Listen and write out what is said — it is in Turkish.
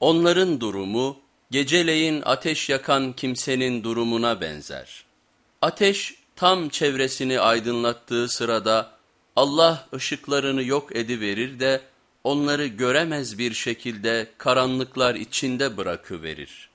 Onların durumu geceleyin ateş yakan kimsenin durumuna benzer. Ateş tam çevresini aydınlattığı sırada Allah ışıklarını yok ediverir de onları göremez bir şekilde karanlıklar içinde bırakıverir.